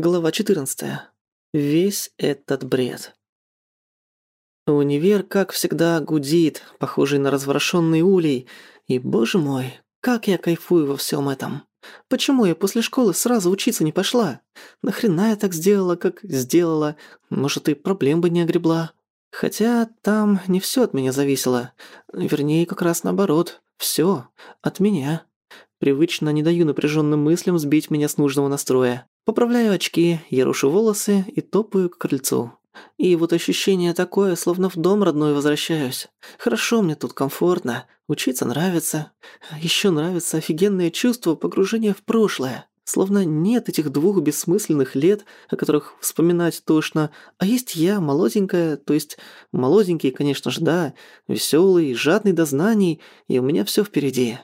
Глава 14. Весь этот бред. Универ, как всегда, гудит, похожий на разворошенный улей. И, боже мой, как я кайфую во всем этом. Почему я после школы сразу учиться не пошла? Нахрена я так сделала, как сделала? Может, и проблем бы не огребла? Хотя там не все от меня зависело. Вернее, как раз наоборот. все от меня. Привычно не даю напряженным мыслям сбить меня с нужного настроя. Поправляю очки, ерошу волосы и топаю к крыльцу. И вот ощущение такое, словно в дом родной возвращаюсь. Хорошо мне тут, комфортно, учиться нравится. Еще нравится офигенное чувство погружения в прошлое. Словно нет этих двух бессмысленных лет, о которых вспоминать тошно, а есть я, молоденькая, то есть молоденький, конечно же, да, веселый, жадный до знаний, и у меня все впереди.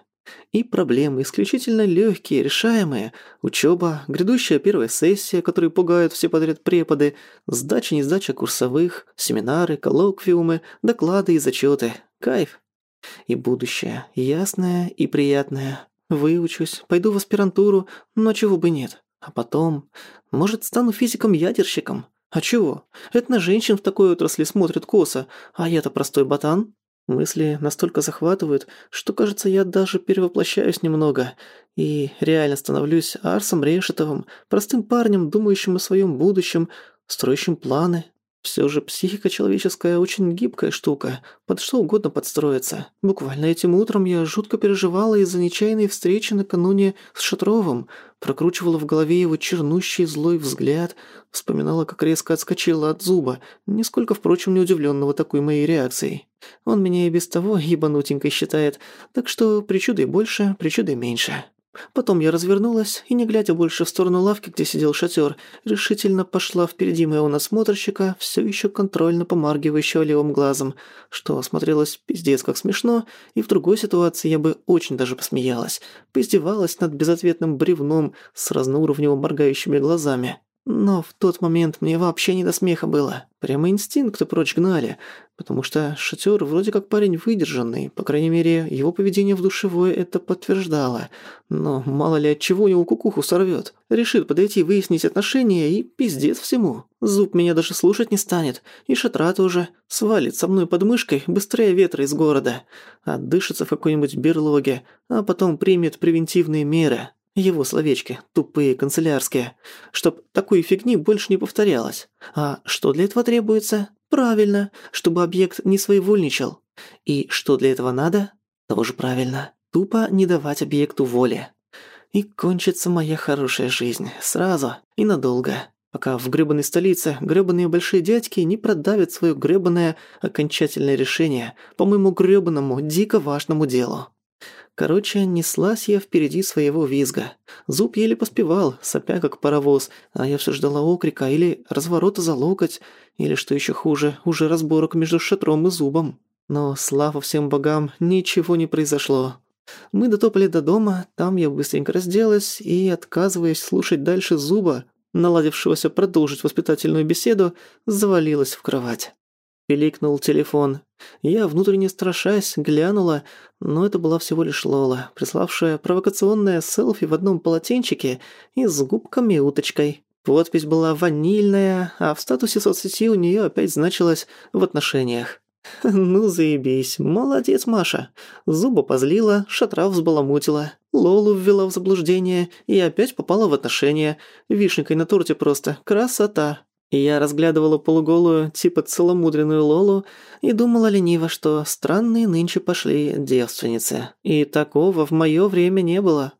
И проблемы исключительно легкие, решаемые. Учеба, грядущая первая сессия, которую пугают все подряд преподы, сдача, не сдача курсовых, семинары, коллоквиумы, доклады и зачеты. Кайф. И будущее. Ясное и приятное. Выучусь, пойду в аспирантуру, но чего бы нет. А потом, может, стану физиком-ядерщиком. А чего? Это на женщин в такой отрасли смотрят косо, а я-то простой ботан. Мысли настолько захватывают, что, кажется, я даже перевоплощаюсь немного. И реально становлюсь Арсом Решетовым, простым парнем, думающим о своем будущем, строящим планы, все же психика человеческая очень гибкая штука, под что угодно подстроиться. Буквально этим утром я жутко переживала из-за нечаянной встречи накануне с Шатровым, прокручивала в голове его чернущий злой взгляд, вспоминала, как резко отскочила от зуба, нисколько, впрочем, не удивленного такой моей реакцией. Он меня и без того ебанутенькой считает, так что причуды больше, причуды меньше. Потом я развернулась и, не глядя больше в сторону лавки, где сидел шатер, решительно пошла впереди моего насмотрщика, все еще контрольно помаргивающего левым глазом, что смотрелось пиздец как смешно, и в другой ситуации я бы очень даже посмеялась, поиздевалась над безответным бревном с разноуровнево моргающими глазами. Но в тот момент мне вообще не до смеха было. Прямо инстинкты прочь гнали, потому что шатер вроде как парень выдержанный, по крайней мере, его поведение в душевой это подтверждало. Но мало ли от чего его кукуху сорвет. Решит подойти выяснить отношения и пиздец всему. Зуб меня даже слушать не станет, и шатра тоже. Свалит со мной под мышкой быстрее ветра из города. Отдышится в какой-нибудь берлоге, а потом примет превентивные меры. Его словечки, тупые, канцелярские. Чтоб такой фигни больше не повторялось. А что для этого требуется? Правильно, чтобы объект не своевольничал. И что для этого надо? Тоже правильно. Тупо не давать объекту воли. И кончится моя хорошая жизнь. Сразу и надолго. Пока в грёбаной столице грёбаные большие дядьки не продавят своё грёбаное окончательное решение по моему грёбаному, дико важному делу. Короче, неслась я впереди своего визга. Зуб еле поспевал, сопя как паровоз, а я все ждала окрика или разворота за локоть, или, что еще хуже, уже разборок между шатром и зубом. Но, слава всем богам, ничего не произошло. Мы дотопали до дома, там я быстренько разделась и, отказываясь слушать дальше зуба, наладившегося продолжить воспитательную беседу, завалилась в кровать. Пиликнул телефон. Я, внутренне страшась, глянула, но это была всего лишь Лола, приславшая провокационное селфи в одном полотенчике и с губками и уточкой. Подпись была ванильная, а в статусе соцсети у нее опять значилось «в отношениях». Ну, заебись. Молодец, Маша. Зуба позлила, шатра взбаламутила, Лолу ввела в заблуждение и опять попала в отношения. Вишенкой на торте просто. Красота. Я разглядывала полуголую, типа целомудренную Лолу и думала лениво, что странные нынче пошли девственницы. И такого в моё время не было.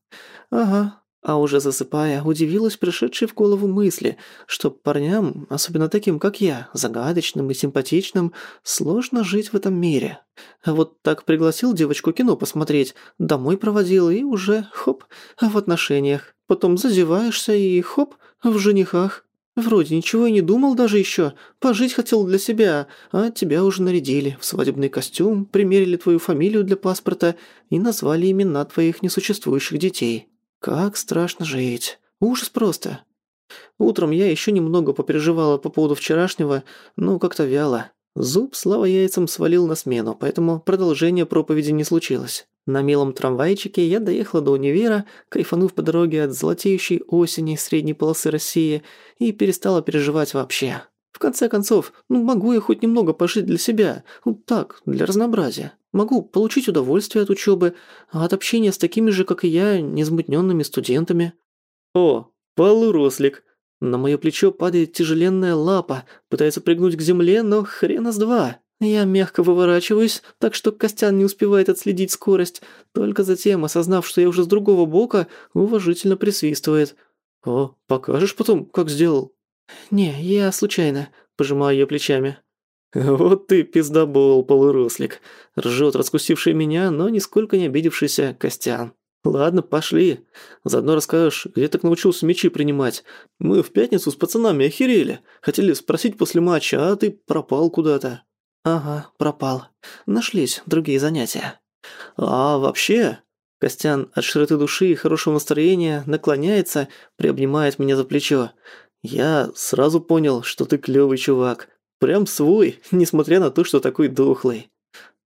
Ага. А уже засыпая, удивилась пришедшей в голову мысли, что парням, особенно таким, как я, загадочным и симпатичным, сложно жить в этом мире. А вот так пригласил девочку кино посмотреть, домой проводил и уже, хоп, в отношениях. Потом зазеваешься и хоп, в женихах. Вроде ничего и не думал даже еще. Пожить хотел для себя, а тебя уже нарядили в свадебный костюм, примерили твою фамилию для паспорта и назвали имена твоих несуществующих детей. Как страшно жить. Ужас просто. Утром я еще немного попереживала по поводу вчерашнего, но как-то вяло. Зуб, слава яйцам, свалил на смену, поэтому продолжение проповеди не случилось. На милом трамвайчике я доехала до универа, кайфанув по дороге от золотеющей осени средней полосы России и перестала переживать вообще. В конце концов, ну могу я хоть немного пожить для себя, ну так, для разнообразия. Могу получить удовольствие от учебы, а от общения с такими же, как и я, незамутненными студентами. О, полурослик. На моё плечо падает тяжеленная лапа, пытается прыгнуть к земле, но хрена с два. Я мягко выворачиваюсь, так что Костян не успевает отследить скорость, только затем, осознав, что я уже с другого бока, уважительно присвистывает. «О, покажешь потом, как сделал?» «Не, я случайно», – пожимаю я плечами. «Вот ты пиздобол, полурослик», – ржет раскусивший меня, но нисколько не обидевшийся Костян. «Ладно, пошли. Заодно расскажешь, где так научился мячи принимать. Мы в пятницу с пацанами охерели. Хотели спросить после матча, а ты пропал куда-то». «Ага, пропал. Нашлись другие занятия». «А вообще...» Костян от широты души и хорошего настроения наклоняется, приобнимает меня за плечо. «Я сразу понял, что ты клёвый чувак. Прям свой, несмотря на то, что такой дохлый».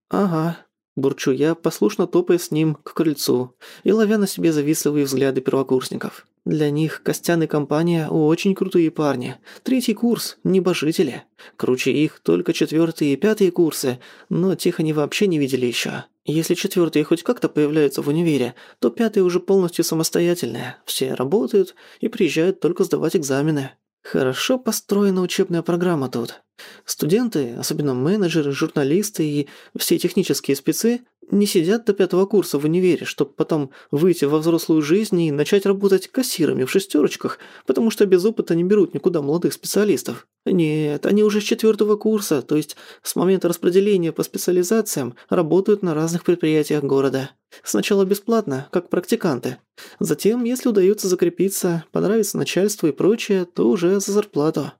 «Ага», – бурчу я, послушно топая с ним к крыльцу и ловя на себе завистливые взгляды первокурсников. Для них Костян и компания очень крутые парни. Третий курс – небожители. Круче их только четвертые и пятые курсы, но тех они вообще не видели еще. Если четвертые хоть как-то появляются в универе, то пятые уже полностью самостоятельные. Все работают и приезжают только сдавать экзамены. Хорошо построена учебная программа тут. Студенты, особенно менеджеры, журналисты и все технические спецы, не сидят до пятого курса в универе, чтобы потом выйти во взрослую жизнь и начать работать кассирами в шестерочках, потому что без опыта не берут никуда молодых специалистов. Нет, они уже с четвертого курса, то есть с момента распределения по специализациям, работают на разных предприятиях города. Сначала бесплатно, как практиканты. Затем, если удается закрепиться, понравится начальству и прочее, то уже за зарплату.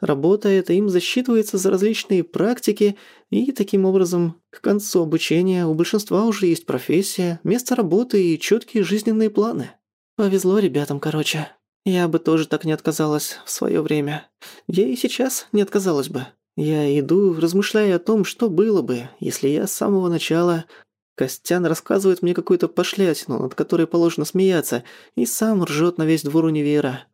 Работа эта им засчитывается за различные практики, и таким образом к концу обучения у большинства уже есть профессия, место работы и четкие жизненные планы. Повезло ребятам, короче. Я бы тоже так не отказалась в свое время. Я и сейчас не отказалась бы. Я иду, размышляя о том, что было бы, если я с самого начала... Костян рассказывает мне какую-то пошлятину, над которой положено смеяться, и сам ржет на весь двор универа.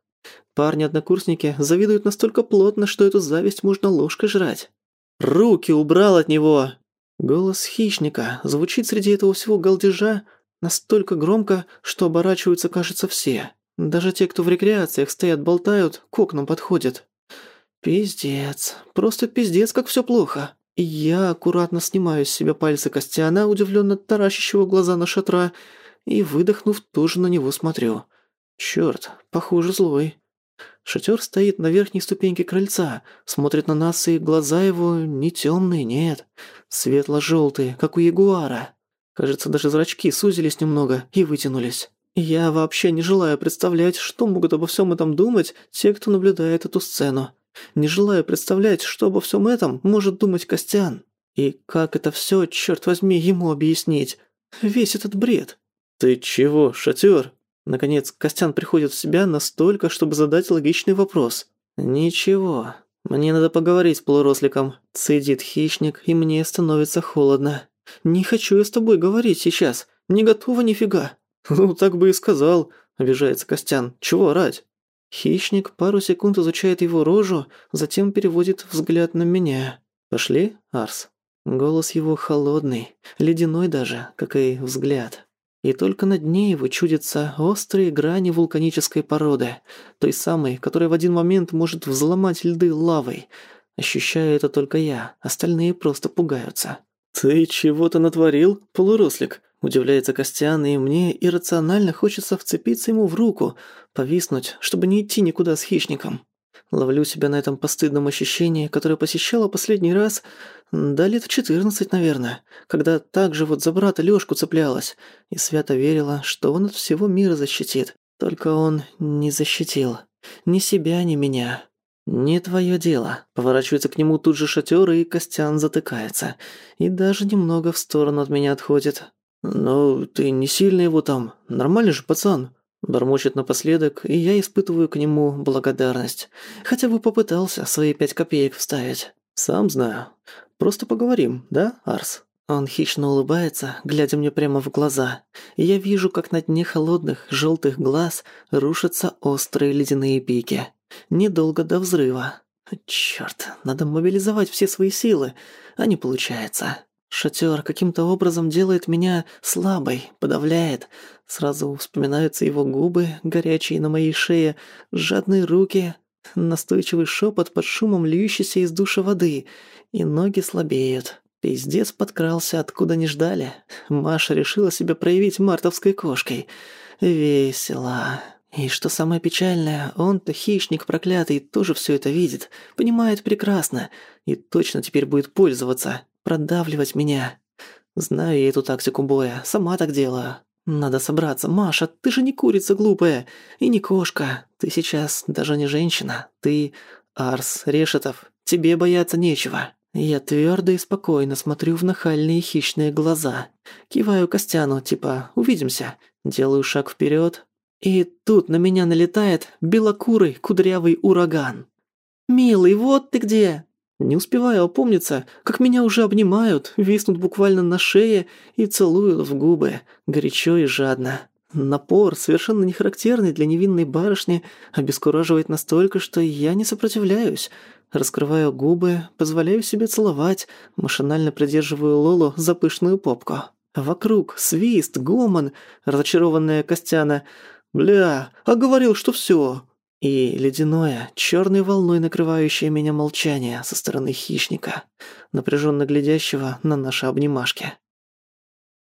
Парни-однокурсники завидуют настолько плотно, что эту зависть можно ложкой жрать. «Руки убрал от него!» Голос хищника звучит среди этого всего галдежа настолько громко, что оборачиваются, кажется, все. Даже те, кто в рекреациях стоят, болтают, к окнам подходят. Пиздец. Просто пиздец, как всё плохо. И я аккуратно снимаю с себя пальцы Костяна, удивлённо таращащего глаза на шатра, и, выдохнув, тоже на него смотрю. Чёрт, похоже, злой. Шатер стоит на верхней ступеньке крыльца, смотрит на нас, и глаза его не темные, нет. Светло-желтые, как у ягуара. Кажется, даже зрачки сузились немного и вытянулись. Я вообще не желаю представлять, что могут обо всем этом думать те, кто наблюдает эту сцену. Не желаю представлять, что обо всем этом может думать Костян. И как это все, черт возьми, ему объяснить? Весь этот бред. «Ты чего, шатер? Наконец, Костян приходит в себя настолько, чтобы задать логичный вопрос. «Ничего, мне надо поговорить с полуросликом», – цедит хищник, и мне становится холодно. «Не хочу я с тобой говорить сейчас, не готова нифига». «Ну, так бы и сказал», – обижается Костян. «Чего орать?» Хищник пару секунд изучает его рожу, затем переводит взгляд на меня. «Пошли, Арс?» Голос его холодный, ледяной даже, как и взгляд и только на дне его чудятся острые грани вулканической породы, той самой, которая в один момент может взломать льды лавой. Ощущаю это только я, остальные просто пугаются. «Ты чего-то натворил, полурослик?» Удивляется Костян, и мне иррационально хочется вцепиться ему в руку, повиснуть, чтобы не идти никуда с хищником. Ловлю себя на этом постыдном ощущении, которое посещало последний раз, да лет в четырнадцать, наверное, когда так же вот за брата Лёшку цеплялась и свято верила, что он от всего мира защитит. Только он не защитил. Ни себя, ни меня. «Не твое дело». Поворачивается к нему тут же шатер, и Костян затыкается. И даже немного в сторону от меня отходит. «Ну, ты не сильно его там. Нормальный же пацан». Бормочет напоследок, и я испытываю к нему благодарность. Хотя бы попытался свои пять копеек вставить. Сам знаю. Просто поговорим, да, Арс? Он хищно улыбается, глядя мне прямо в глаза. И я вижу, как на дне холодных, желтых глаз рушатся острые ледяные пики. Недолго до взрыва. Чёрт, надо мобилизовать все свои силы, а не получается. Шатер каким-то образом делает меня слабой, подавляет. Сразу вспоминаются его губы, горячие на моей шее, жадные руки, настойчивый шепот под шумом льющейся из душа воды, и ноги слабеют. Пиздец подкрался, откуда не ждали. Маша решила себя проявить мартовской кошкой. Весело. И что самое печальное, он-то хищник проклятый, тоже все это видит, понимает прекрасно и точно теперь будет пользоваться, продавливать меня. Знаю я эту тактику боя, сама так делаю. Надо собраться, Маша, ты же не курица глупая и не кошка. Ты сейчас даже не женщина, ты Арс Решетов. Тебе бояться нечего. Я твердо и спокойно смотрю в нахальные хищные глаза. Киваю Костяну, типа «увидимся». Делаю шаг вперед, и тут на меня налетает белокурый кудрявый ураган. «Милый, вот ты где!» Не успеваю опомниться, как меня уже обнимают, виснут буквально на шее и целуют в губы, горячо и жадно. Напор, совершенно не характерный для невинной барышни, обескураживает настолько, что я не сопротивляюсь. Раскрываю губы, позволяю себе целовать, машинально придерживаю Лолу за пышную попку. Вокруг свист, гомон, разочарованная Костяна. «Бля, а говорил, что всё!» И ледяное, чёрной волной накрывающее меня молчание со стороны хищника, напряженно глядящего на наши обнимашки.